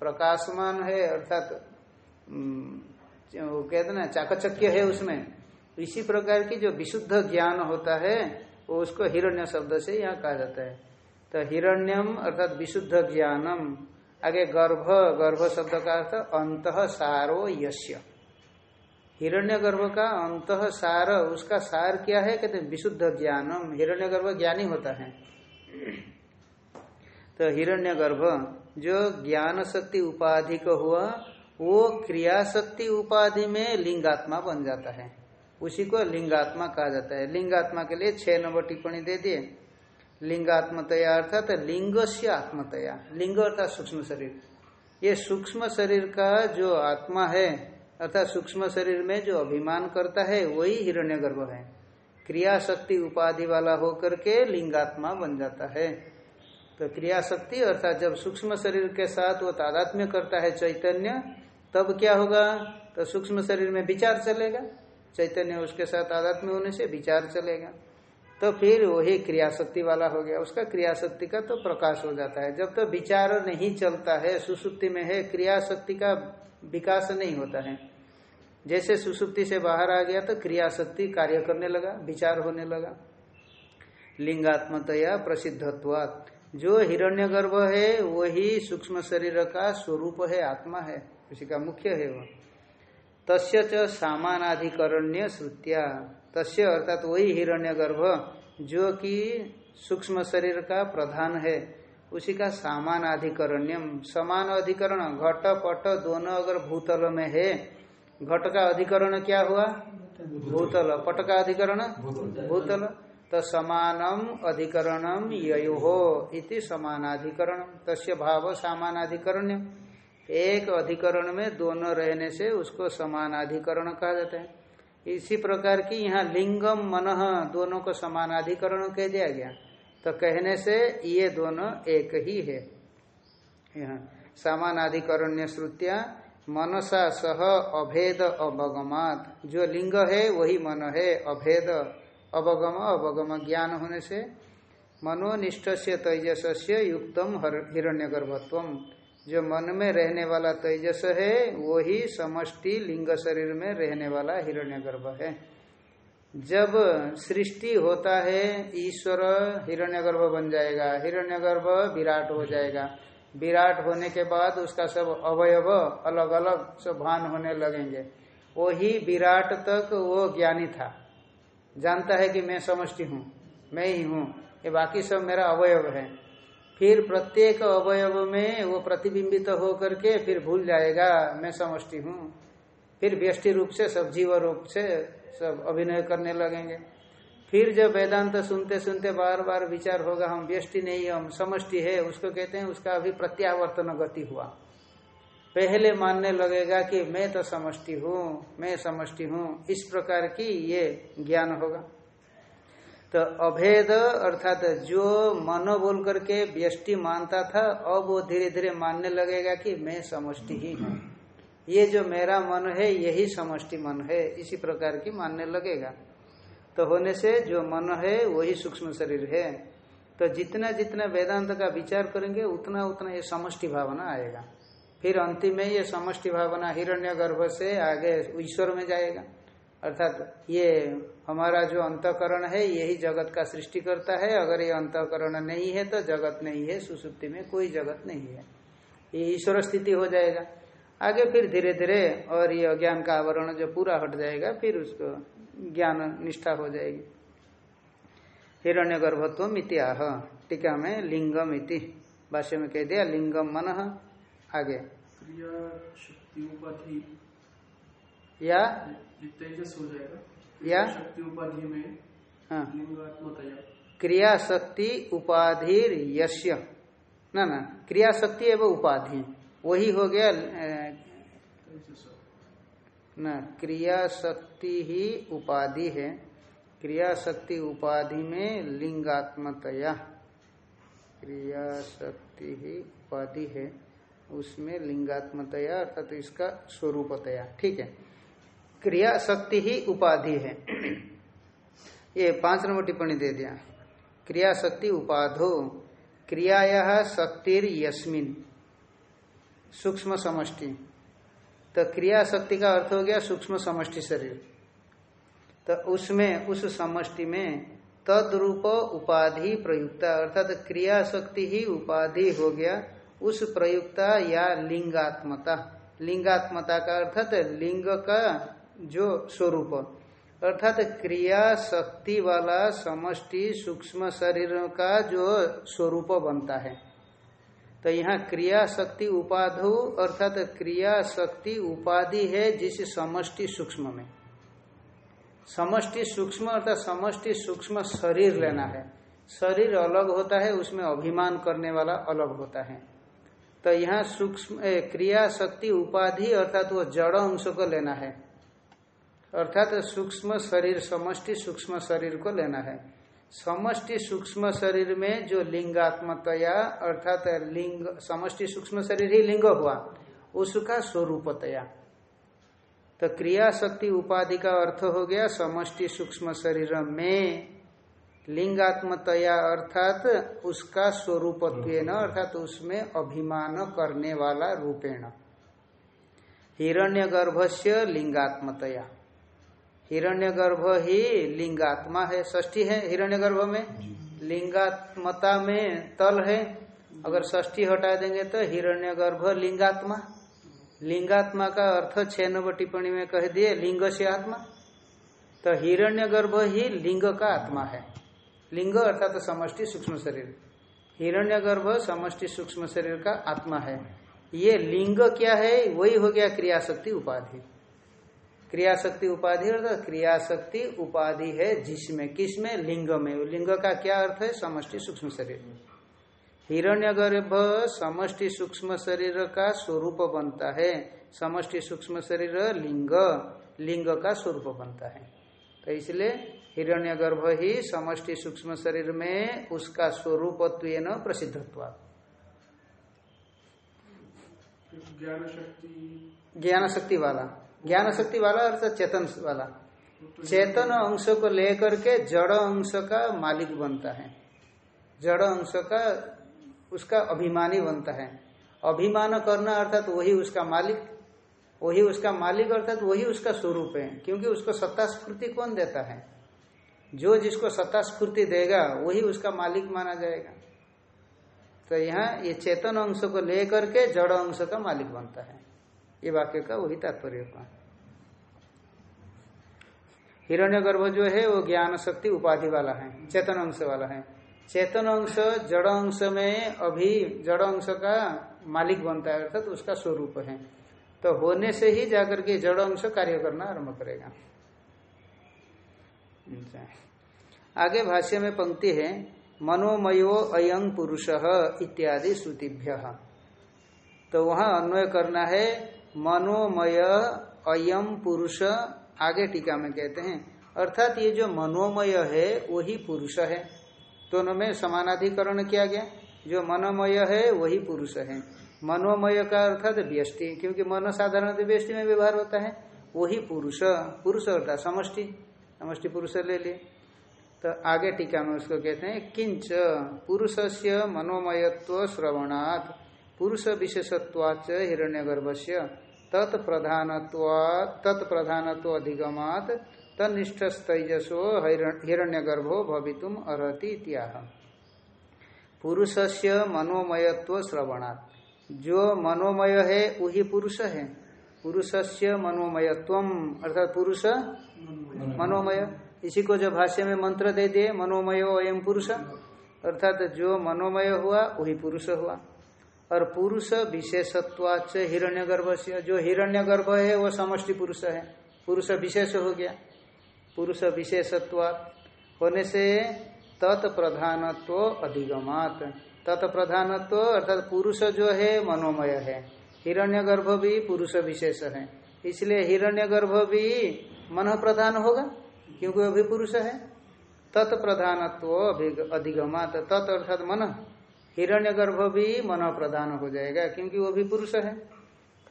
प्रकाशमान है, अर्थात वो कहते ना, चाकचक्य है उसमें, इसी प्रकार की जो विशुद्ध ज्ञान होता है, वो उसको हिरण्य शब्द से यहाँ कहा जाता है। तो हिरण्यम, अर्थात विशुद्ध ज्ञानम, आगे गर्भ गर्भ शब्द का अर्थ अंत सारो यश्य हिरण्य गर्भ का अंत सार, उसका सार क्या है? कहते विशुद्ध ज्ञानम, हिरण्य गर्भ ज्ञानी होता है। तो हिरण्य गर्भ जो ज्ञान शक्ति उपाधि को हुआ, वो क्रिया शक्ति उपाधि में लिंगात्मा बन जाता है। उसी को लिंगात्मा कहा जाता है। लिंगात्मा के लिए छह नंबर टिप्पणी दे दिए। लिंगात्मतया अर्थात लिंग से आत्मतया। लिंग अर्थात सूक्ष्म शरीर। ये सूक्ष्म शरीर का जो आत्मा है, अर्थात सूक्ष्म शरीर में जो अभिमान करता है, वही हिरण्यगर्भ है। क्रिया शक्ति उपाधि वाला होकर के लिंगात्मा बन जाता है। तो क्रिया शक्ति अर्थात जब सूक्ष्म शरीर के साथ वो तादात्म्य करता है चैतन्य, तब क्या होगा? तो सूक्ष्म शरीर में विचार चलेगा। चैतन्य उसके साथ आध्यात्म होने से विचार चलेगा। तो फिर वही क्रिया शक्ति वाला हो गया। उसका क्रिया शक्ति का तो प्रकाश हो जाता है। जब तो विचार नहीं चलता है, सुसुप्ति में है क्रिया शक्ति का विकास नहीं होता है। जैसे सुसुप्ति से बाहर आ गया तो क्रिया शक्ति कार्य करने लगा, विचार होने लगा। लिंगात्मतया प्रसिद्धत्वात्। जो हिरण्यगर्भ है वही सूक्ष्म शरीर का स्वरूप है आत्मा है। उसी का मुख्य है वो। तस्य च सामानाधिकरण्य श्रुतिया। तस्य अर्थात वही हिरण्यगर्भ जो कि सूक्ष्म शरीर का प्रधान है। उसी का समान अधिकरण्यम समान अधिकरण घट पट दोनों अगर भूतल में है घट का अधिकरण क्या हुआ? भूतल। पट का अधिकरण? भूतल। तो समानम अधिकरणम यो इति समानाधिकरण तस्य भाव समानाधिकरण्य। एक अधिकरण में दोनों रहने से उसको समानाधिकरण कहा जाता है। इसी प्रकार की यहाँ लिंगम मन दोनों को समानाधिकरण कह दिया गया। तो कहने से ये दोनों एक ही है। यहाँ सामानाधिकरण्य श्रुतिया मनसा सह अभेद अवगमात। जो लिंग है वही मन है, अभेद अवगम अवगम ज्ञान होने से मनोनिष्ठ से तेजस से युक्तम हिरण्यगर्भत्व जो मन में रहने वाला तेजस है वो ही समष्टि लिंग शरीर में रहने वाला हिरण्यगर्भ है। जब सृष्टि होता है, ईश्वर हिरण्यगर्भ बन जाएगा। हिरण्यगर्भ विराट हो जाएगा। विराट होने के बाद उसका सब अवयव अलग अलग सब भान होने लगेंगे। वही विराट तक वो ज्ञानी था। जानता है कि मैं समष्टि हूँ, मैं ही हूँ, ये बाकी सब मेरा अवयव है। फिर प्रत्येक अवयव में वो प्रतिबिंबित तो हो करके फिर भूल जाएगा, मैं समष्टि हूँ। फिर व्यष्टि रूप से, सब जीव रूप से सब अभिनय करने लगेंगे। फिर जब वेदांत सुनते सुनते बार बार विचार होगा, हम व्यष्टि नहीं, हम समष्टि है, उसको कहते हैं, उसका अभी प्रत्यावर्तन गति हुआ। पहले मानने लगेगा कि मैं तो समष्टि हूँ, मैं समष्टि हूँ। इस प्रकार की ये ज्ञान होगा। तो अभेद अर्थात जो मनो बोल करके व्यष्टि मानता था, अब वो धीरे धीरे मानने लगेगा कि मैं समष्टि ही हूँ। ये जो मेरा मन है, यही समष्टि मन है। इसी प्रकार की मानने लगेगा। तो होने से जो मन है, वही सूक्ष्म शरीर है। तो जितना जितना वेदांत का विचार करेंगे, उतना उतना ये समष्टि भावना आएगा। फिर अंतिम में ये समष्टि भावना हिरण्य गर्भ से आगे ईश्वर में जाएगा। अर्थात ये हमारा जो अंतकरण है, यही जगत का सृष्टि करता है। अगर ये अंतकरण नहीं है तो जगत नहीं है। सुसुप्ति में कोई जगत नहीं है। ये ईश्वर स्थिति हो जाएगा। आगे फिर धीरे धीरे और ये अज्ञान का आवरण जो पूरा हट जाएगा, फिर उसको ज्ञान निष्ठा हो जाएगी। हिरण्य गर्भत्व मित्याह टीका में लिंगम इति भाष्य में कह दिया, लिंगम मन आगे। या? तेजस हो जाएगा। या? शक्ति उपाधि में हाँ। क्रिया शक्ति उपाधि यश्य। ना ना क्रिया शक्ति एवं उपाधि। वही हो गया न क्रिया शक्ति ही उपाधि है। क्रिया शक्ति उपाधि में लिंगात्मतया। क्रिया शक्ति ही उपाधि है। उसमें लिंगात्मतया अर्थात तो इसका स्वरूपतया, ठीक है? क्रिया शक्ति ही उपाधि है। ये पाँच नंबर टिप्पणी दे दिया। क्रिया शक्ति उपाधो, क्रियाया शक्तिर यस्मिन, सूक्ष्म समष्टि। तो क्रिया शक्ति का अर्थ हो गया सूक्ष्म समष्टि शरीर। तो उसमें, उस समष्टि में तद्रूप उपाधि प्रयुक्ता, अर्थात तो क्रिया शक्ति ही उपाधि हो गया उस प्रयुक्ता या लिंगात्मता। लिंगात्मता का अर्थात लिंग का जो स्वरूप। अर्थात क्रिया शक्ति वाला समष्टि सूक्ष्म शरीर का जो स्वरूप बनता है। तो यहाँ क्रिया शक्ति उपाधु अर्थात क्रिया शक्ति उपाधि है जिस समष्टि सूक्ष्म में। समष्टि सूक्ष्म अर्थात समष्टि सूक्ष्म शरीर लेना है। शरीर अलग होता है, उसमें अभिमान करने वाला अलग होता है। तो यहाँ सूक्ष्म क्रिया, शक्ति, उपाधि अर्थात वो जड़ अंश को लेना है। अर्थात सूक्ष्म शरीर, समष्टि सूक्ष्म शरीर को लेना है। समष्टि सूक्ष्म शरीर में जो लिंगात्मतया अर्थात लिंग, समष्टि सूक्ष्म शरीर ही लिंग हुआ, उसका स्वरूपतया। तो क्रिया, शक्ति, उपाधि का अर्थ हो गया समष्टि सूक्ष्म शरीर में लिंगात्मतया अर्थात उसका स्वरूपत्व अर्थात उसमें अभिमान करने वाला रूपेण। हिरण्य गर्भ से लिंगात्मतया। हिरण्यगर्भ ही लिंगात्मा है ष्ठी है हिरण्यगर्भ में? लिंगात्मता में तल है। अगर ष्ठी हटा देंगे तो हिरण्यगर्भ लिंगात्मा। लिंगात्मा का अर्थ छह नंबर टिप्पणी में कह दिए, लिंग से आत्मा। तो हिरण्य गर्भ ही लिंग का आत्मा है। लिंग अर्थात समष्टि सूक्ष्म शरीर। हिरण्य गर्भ समष्टि सूक्ष्म शरीर का आत्मा है। ये लिंग क्या है? वही हो गया क्रियाशक्ति उपाधि। क्रियाशक्ति उपाधि अर्थात क्रियाशक्ति उपाधि है जिसमें, किसमें? लिंग में। लिंग का क्या अर्थ है? समष्टि सूक्ष्म शरीर। हिरण्यगर्भ समष्टि सूक्ष्म शरीर का स्वरूप बनता है। समष्टि सूक्ष्म शरीर लिंग। लिंग का स्वरूप बनता है। तो इसलिए हिरण्यगर्भ ही समष्टि सूक्ष्म शरीर में उसका स्वरूपत्व प्रसिद्धत्व। ज्ञान शक्ति ज्ञान शक्ति वाला। ज्ञान शक्ति वाला अर्थात चेतन वाला। चेतन अंश को लेकर के जड़ अंश का मालिक बनता है। जड़ अंश का उसका अभिमानी बनता है। अभिमान करना अर्थात वही उसका मालिक। वही उसका मालिक अर्थात वही उसका स्वरूप है। क्योंकि उसको सत्ता स्फूर्ति कौन देता है? जो जिसको सत्ता स्फूर्ति देगा, वही उसका मालिक माना जाएगा। तो यहाँ ये चेतन अंश को लेकर के जड़ अंश का मालिक बनता है। ये वाक्य का वही तात्पर्य का हिरण्य गर्भ जो है, वो ज्ञान शक्ति उपाधि वाला है, चेतन अंश वाला है। चेतन अंश जड़ अंश में अभी जड़ अंश का मालिक बनता है, अर्थात तो उसका स्वरूप है। तो होने से ही जाकर के जड़ अंश कार्य करना आरंभ करेगा। अच्छा। आगे भाष्य में पंक्ति है, मनोमयो अयं पुरुष इत्यादि श्रुतिभ्य। तो वहाँ अन्वय करना है, मनोमय अयम पुरुष आगे टीका में कहते हैं। अर्थात ये जो मनोमय है, वही पुरुष है। दोनों में समानाधिकरण किया गया। जो मनोमय है, वही पुरुष है। मनोमय का अर्थात व्यष्टि, क्योंकि मन साधारण व्यष्टि में व्यवहार होता है। वही पुरुष पुरुष अर्थात समष्टि। समष्टि पुरुष ले लिए। तो आगे टीका में उसको कहते हैं, किंच पुरुष से मनोमयत्व श्रवणात्, पुरुष विशेषत्वाच हिरण्यगर्भ से तत्प्रधानत्व तत्प्रधानत्व अधिगमात तनिष्ठस्तजसो हिरण्यगर्भो भवितुम अर्ति इत्याह। पुरुष से मनोमयत्व श्रवणात्। जो मनोमय है वही पुरुष है। पुरुष से मनोमयत्व अर्थात पुरुष मनोमय। इसी को जो भाष्य में मंत्र दे दिए मनोमय अयम पुरुष। अर्थात जो मनोमय हुआ वही पुरुष हुआ। और पुरुष विशेषत्वाच हिरण्य गर्भ से जो हिरण्य गर्भ है वो समष्टि पुरुष है। पुरुष विशेष हो गया। पुरुष विशेषत्व होने से तत्प्रधानत्व अधिगमात। तत्प्रधानत्व अर्थात पुरुष जो है मनोमय है। हिरण्य गर्भ भी पुरुष विशेष है। इसलिए हिरण्य गर्भ भी मन प्रधान होगा, क्योंकि वो भी पुरुष है। तत्प्रधानत्व अधिगमात, तत् अर्थात मन। हिरण्य गर्भ भी मन प्रधान हो जाएगा, क्योंकि वो भी पुरुष है।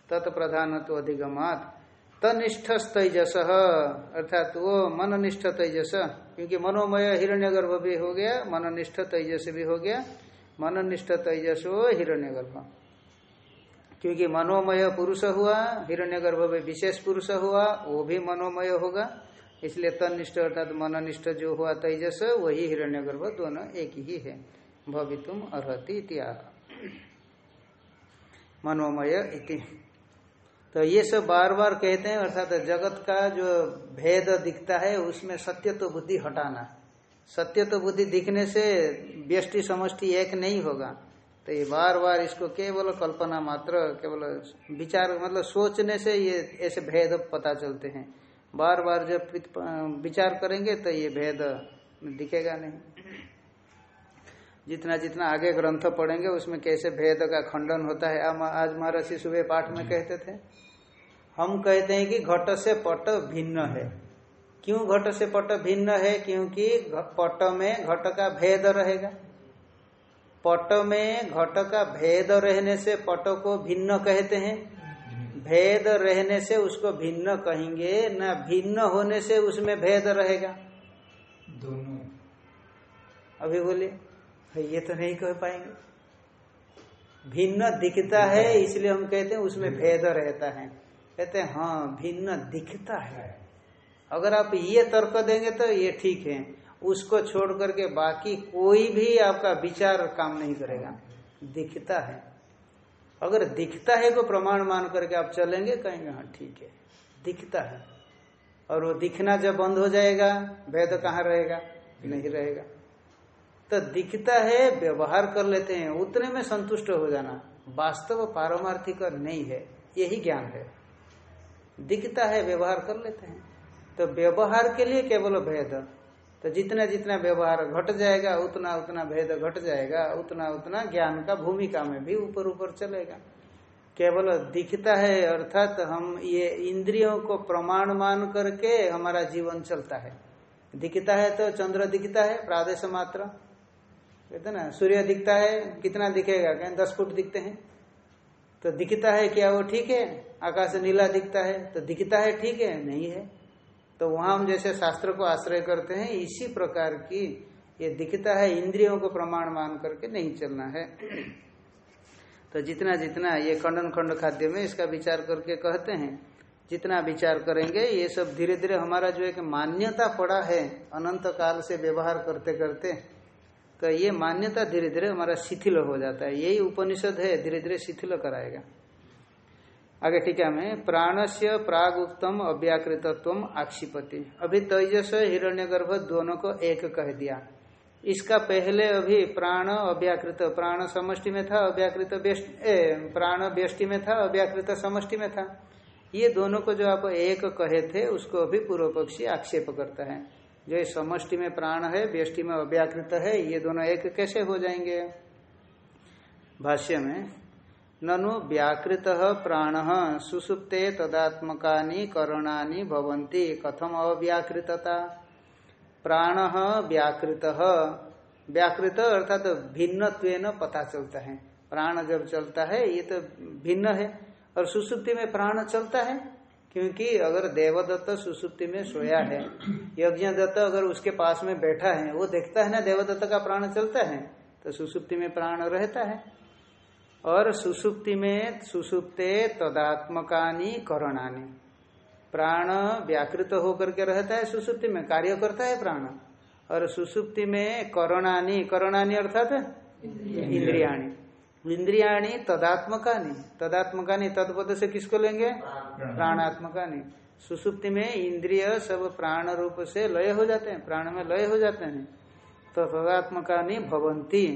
तत्प्रधानत्व अधिगमात तनिष्ठ तेजस अर्थात वो मननिष्ठ तेजस क्योंकि मनोमय हिरण्य गर्भ भी हो गया मननिष्ठ तेजस भी हो गया मन मननिष्ठ तेजसो हिरण्य गर्भ क्योंकि मनोमय पुरुष हुआ हिरण्य गर्भ में विशेष पुरुष हुआ, वो भी मनोमय होगा। इसलिए तनिष्ठ अर्थात मननिष्ठ जो हुआ तेजस, वही हिरण्य गर्भ दोनों एक ही है। भवितुम अर्ति मनोमय इति। तो ये सब बार बार कहते हैं, अर्थात जगत का जो भेद दिखता है, उसमें सत्य तो बुद्धि हटाना। सत्य तो बुद्धि दिखने से व्यष्टि समष्टि एक नहीं होगा। तो ये बार बार इसको केवल कल्पना मात्र, केवल विचार मतलब सोचने से ये ऐसे भेद पता चलते हैं। बार बार जब विचार करेंगे तो ये भेद दिखेगा नहीं। जितना जितना आगे ग्रंथ पढ़ेंगे, उसमें कैसे भेद का खंडन होता है आज महर्षि सुबह पाठ में कहते थे, हम कहते हैं कि घट से पट भिन्न है। क्यों घट से पट भिन्न है? क्योंकि पट में घट का भेद रहेगा। पट में घट का भेद रहने से पट को भिन्न कहते हैं। भेद रहने से उसको भिन्न कहेंगे न भिन्न होने से उसमें भेद रहेगा। दोनों। अभी बोलिए ये तो नहीं कह पाएँगे। भिन्न दिखता है इसलिए हम कहते हैं उसमें भेद रहता है। कहते हैं हाँ भिन्न दिखता है। अगर आप ये तर्क देंगे तो ये ठीक है। उसको छोड़ करके बाकी कोई भी आपका विचार काम नहीं करेगा। दिखता है। अगर दिखता है को प्रमाण मान करके आप चलेंगे, कहेंगे हाँ ठीक है। दिखता है। और वो दिखना जब बंद हो जाएगा वेद कहाँ रहेगा? नहीं रहेगा। तो दिखता है, व्यवहार कर लेते हैं, उतने में संतुष्ट हो जाना। वास्तव पारमार्थिक नहीं है। यही ज्ञान है। दिखता है, व्यवहार कर लेते हैं। तो व्यवहार के लिए केवल भेद। तो जितना जितना व्यवहार घट जाएगा, उतना उतना भेद घट जाएगा, उतना उतना ज्ञान का भूमिका में भी ऊपर ऊपर चलेगा। केवल दिखता है अर्थात हम ये इंद्रियों को प्रमाण मान करके हमारा जीवन चलता है। दिखता है तो चंद्र दिखता है, प्रादेश मात्र। कहते ना, सूर्य दिखता है, कितना दिखेगा? कहें दस फुट दिखते हैं। तो दिखता है क्या वो ठीक है, आकाश नीला दिखता है तो दिखता है ठीक है, नहीं है। तो वहाँ हम जैसे शास्त्र को आश्रय करते हैं, इसी प्रकार की ये दिखता है, इंद्रियों को प्रमाण मान करके नहीं चलना है। तो जितना जितना ये खंडन खंड खाद्य में इसका विचार करके कहते हैं, जितना विचार करेंगे, ये सब धीरे धीरे हमारा जो एक मान्यता पड़ा है, अनंत काल से व्यवहार करते करते तो ये मान्यता धीरे धीरे हमारा शिथिल हो जाता है। यही उपनिषद है, धीरे धीरे शिथिल कराएगा। आगे ठीक है मैं प्राण से प्राग उत्तम अव्याकृतत्व आक्षिपति। अभी तेजस हिरण्यगर्भ दोनों को एक कह दिया। इसका पहले अभी प्राण अव्याकृत, प्राण समष्टि में था, अव्याकृत प्राण व्यष्टि में था, अव्याकृत समष्टि में था। ये दोनों को जो आप एक कहे थे, उसको अभी पूर्व पक्षी आक्षेप करता है। जो समष्टि में प्राण है व्यष्टि में अव्याकृत है, ये दोनों एक कैसे हो जाएँगे? भाष्य में ननु व्याकृत प्राण, सुसुप्ते तदात्मका करणानि भवन्ति। कथम अव्याकृतता? प्राण व्याकृत। व्याकृत अर्थात तो भिन्न पता चलता है। प्राण जब चलता है, ये तो भिन्न है। और सुसुप्ति में प्राण चलता है? क्योंकि अगर देवदत्त सुसुप्ति में सोया है यज्ञ दत्त अगर उसके पास में बैठा है, वो देखता है ना देवदत्त का प्राण चलता है तो सुसुप्ति में प्राण रहता है। और सुसुप्ति में सुसुप्ते तदात्मकानी करणानी। प्राण व्याकृत होकर के रहता है सुसुप्ति में कार्य करता है प्राण। और सुसुप्ति में करणानी करणानी अर्थात इंद्रियाणी। इंद्रियाणी। तदात्मकानी। तदात्मकानी तत्पद से किसको लेंगे? प्राणात्मकानी। सुसुप्ति में इंद्रिय सब प्राण रूप से लय हो जाते हैं प्राण में लय हो जाते हैं। तो तदात्मकानी भवंती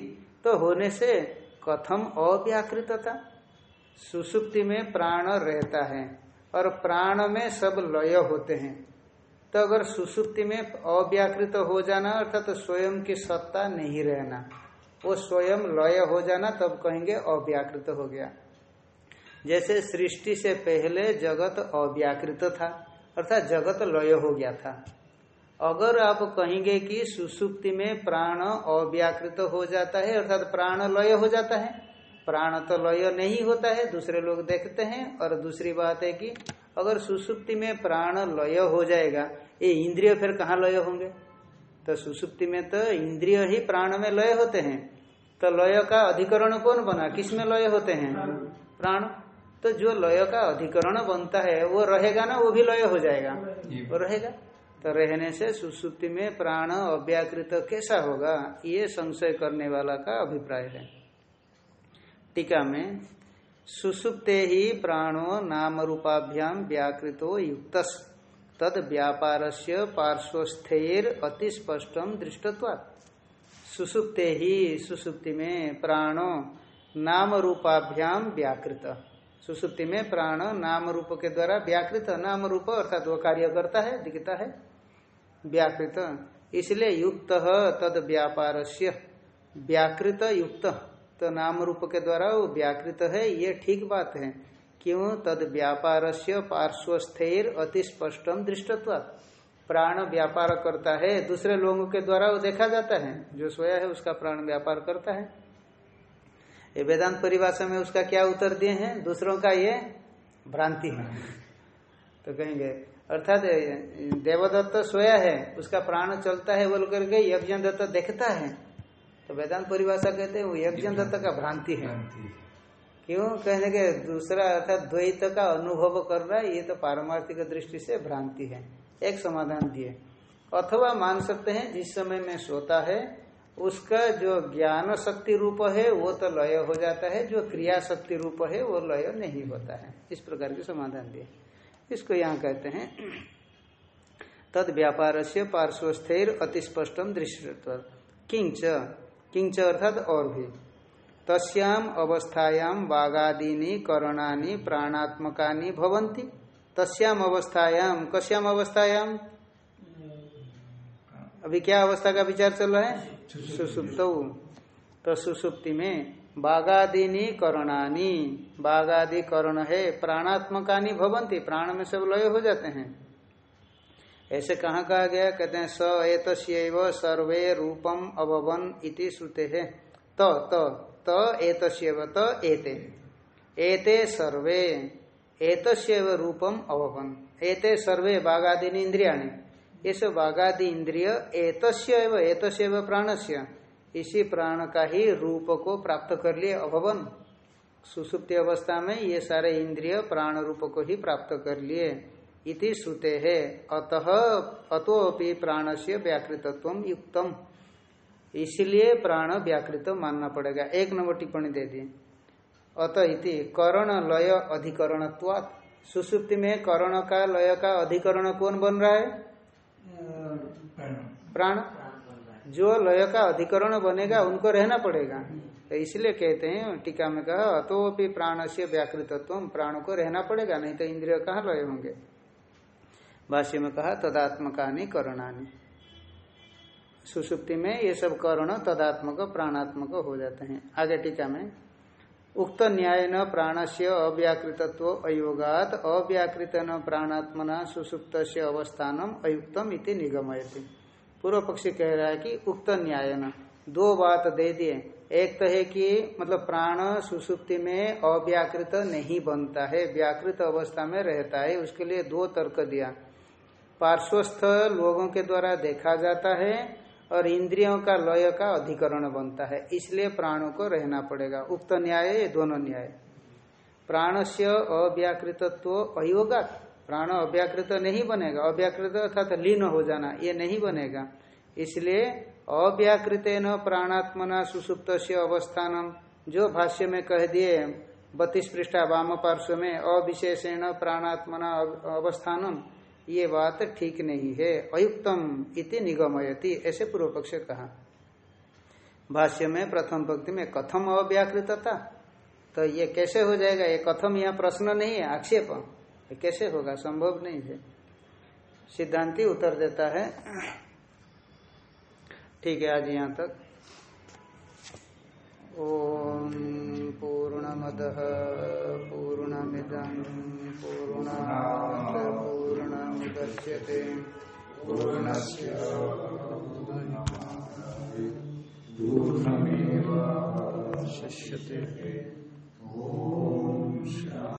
तो होने से कथम अव्याकृतता। सुसुप्ति में प्राण रहता है और प्राण में सब लय होते हैं। तो अगर सुसुप्ति में अव्याकृत हो जाना, अर्थात तो स्वयं की सत्ता नहीं रहना, वो स्वयं लय हो जाना, तब कहेंगे अव्याकृत हो गया। जैसे सृष्टि से पहले जगत अव्याकृत था, अर्थात जगत लय हो गया था। अगर आप कहेंगे कि सुसुप्ति में प्राण अव्याकृत हो जाता है अर्थात प्राण लय हो जाता है। प्राण तो लय नहीं होता है दूसरे लोग देखते हैं और दूसरी बात है कि अगर सुसुप्ति में प्राण लय हो जाएगा ये इंद्रिय फिर कहाँ लय होंगे? तो सुसुप्ति में तो इंद्रिय ही प्राण में लय होते हैं। तो लय का अधिकरण कौन बना? किसमें लय होते हैं? प्राण। तो जो लय का अधिकरण बनता है वो रहेगा ना वो भी लय हो जाएगा। वो रहेगा। तो रहने से सुसुप्ति में प्राण अव्याकृत कैसा होगा? ये संशय करने वाला का अभिप्राय है। टीका में, सुसुप्ते ही प्राणो नाम रूपाभ्याम व्याकृतो युक्त तद व्यापार से पार्श्वस्थेर अति स्पष्टम दृष्टत्वात्। सुसुप्ते ही सुसुप्ति में प्राणो नाम रूपाभ्याम व्याकृत। सुसुप्ति में प्राण नाम रूप के द्वारा व्याकृत नाम रूप अर्थात वो कार्य करता है, दिखता है। व्याकृत इसलिए युक्त तद व्यापार से व्याकृत युक्त। तो नाम रूप के द्वारा वो व्याकृत है, ये ठीक बात है। क्यों? तद व्यापार से पार्श्वस्थेर अति स्पष्टम दृष्टत्वात्। प्राण व्यापार करता है, दूसरे लोगों के द्वारा वो देखा जाता है। जो सोया है, उसका प्राण व्यापार करता है। ये वेदांत परिभाषा में उसका क्या उत्तर दिए हैं? दूसरों का ये भ्रांति है। *laughs* तो कहेंगे अर्थात देवदत्त सोया है उसका प्राण चलता है बोल करके यज्ञ दत्त देखता है। तो वेदांत परिभाषा कहते हैं वो यज्ञ दत्त का भ्रांति है। क्यों? कहने के दूसरा अर्थात द्वैत का अनुभव कर रहा है ये तो पारमार्थिक दृष्टि से भ्रांति है। एक समाधान दिए। अथवा मान सकते हैं जिस समय में सोता है उसका जो ज्ञान शक्ति रूप है वो तो लय हो जाता है जो क्रिया शक्ति रूप है वो लय नहीं होता है। इस प्रकार के समाधान दिए। इसको यहाँ कहते हैं? तद व्यापार से पार्श्वस्थिर अतिस्पष्टम दृश्य किंच किंच अर्थात और भी। तस्याम अवस्थायाम बागादीनी करणानी, प्राणात्मकानी भवंती तस्याम अवस्थायाम कश्याम अवस्थायाम अभी क्या अवस्था का विचार चल रहा है? सुसुप्त। तो सुसुप्ति में बागादीनी करणानी। बागादि करण है, प्राणात्मकानी भवंती, प्राण में सब लय हो जाते हैं। ऐसे कहाँ कहा गया? कहते हैं, स एत सर्वे रूपम अभवन इति श्रुते है। त त त एत त एते। एते सर्वे एत रूपम अभवन। एते सर्वे बागादीनी इंद्रिया ये सब बागादि इंद्रिय एतस्व एतस्व प्राणस्य। इसी प्राण का ही रूप को प्राप्त कर लिए अभवन। सुसुप्ति अवस्था में ये सारे इंद्रिय प्राण रूप को ही प्राप्त कर लिए। इति श्रुते है। अतः अतोपि प्राण से व्याकृतत्व युक्तम। इसलिए प्राण व्याकृत मानना पड़ेगा। एक नंबर टिप्पणी दे दिए अत इति करण लय अधिकरण सुसुप्ति में करण का लय का अधिकरण कौन बन रहा है? प्राण। जो लय का अधिकरण बनेगा, उनको रहना पड़ेगा। तो इसलिए कहते हैं, टीका में कहा अतोपि प्राण से व्याकृतत्व, प्राण को रहना पड़ेगा, नहीं तो इंद्रिय कहाँ लय होंगे? भाष्य में कहा, तदात्मकानी करणानी। सुसुप्ति में ये सब करण तदात्मक, प्राणात्मक हो जाते हैं। आगे टीका में, उक्त न्याय न प्राण से अव्याकृतत्व अयोगात, अव्याकृत न प्राणात्मना सुसुप्त से अवस्थानम अयुक्तम इति निगमयती। पूर्व पक्षी कह रहा है कि उक्त न्याय न। दो बात दे दिए। एक तो है कि मतलब प्राण सुसुप्ति में अव्याकृत नहीं बनता है। व्याकृत अवस्था में रहता है। उसके लिए दो तर्क दिया। पार्श्वस्थ लोगों के द्वारा देखा जाता है और इंद्रियों का लय का अधिकरण बनता है। इसलिए प्राणों को रहना पड़ेगा। उक्त न्याय दोनों न्याय। प्राण से अव्याकृतत्व अयोगा प्राण अव्याकृत नहीं बनेगा। अव्याकृत अर्थात लीन हो जाना, ये नहीं बनेगा। इसलिए अव्याकृत न प्राणात्मना सुसुप्त से अवस्थान जो भाष्य में कह दिए, बत्तीस पृष्ठा वाम पार्श्व में अविशेषण प्राणात्मना अवस्थानम, ये बात ठीक नहीं है। अयुक्तम इति निगमयति, ऐसे पूर्व पक्ष कहा। भाष्य में प्रथम पंक्ति में कथम अव्याकृतता तो ये कैसे हो जाएगा? ये कथम यहाँ प्रश्न नहीं है, आक्षेप। कैसे होगा? संभव नहीं है। सिद्धांति उत्तर देता है। ठीक है, आज यहाँ तक। ओम पूर्णमद पूर्णमिदं पूर्णा पूर्णमुदच्यते। पूर्णस्य पूर्णमेव शिष्यते ओम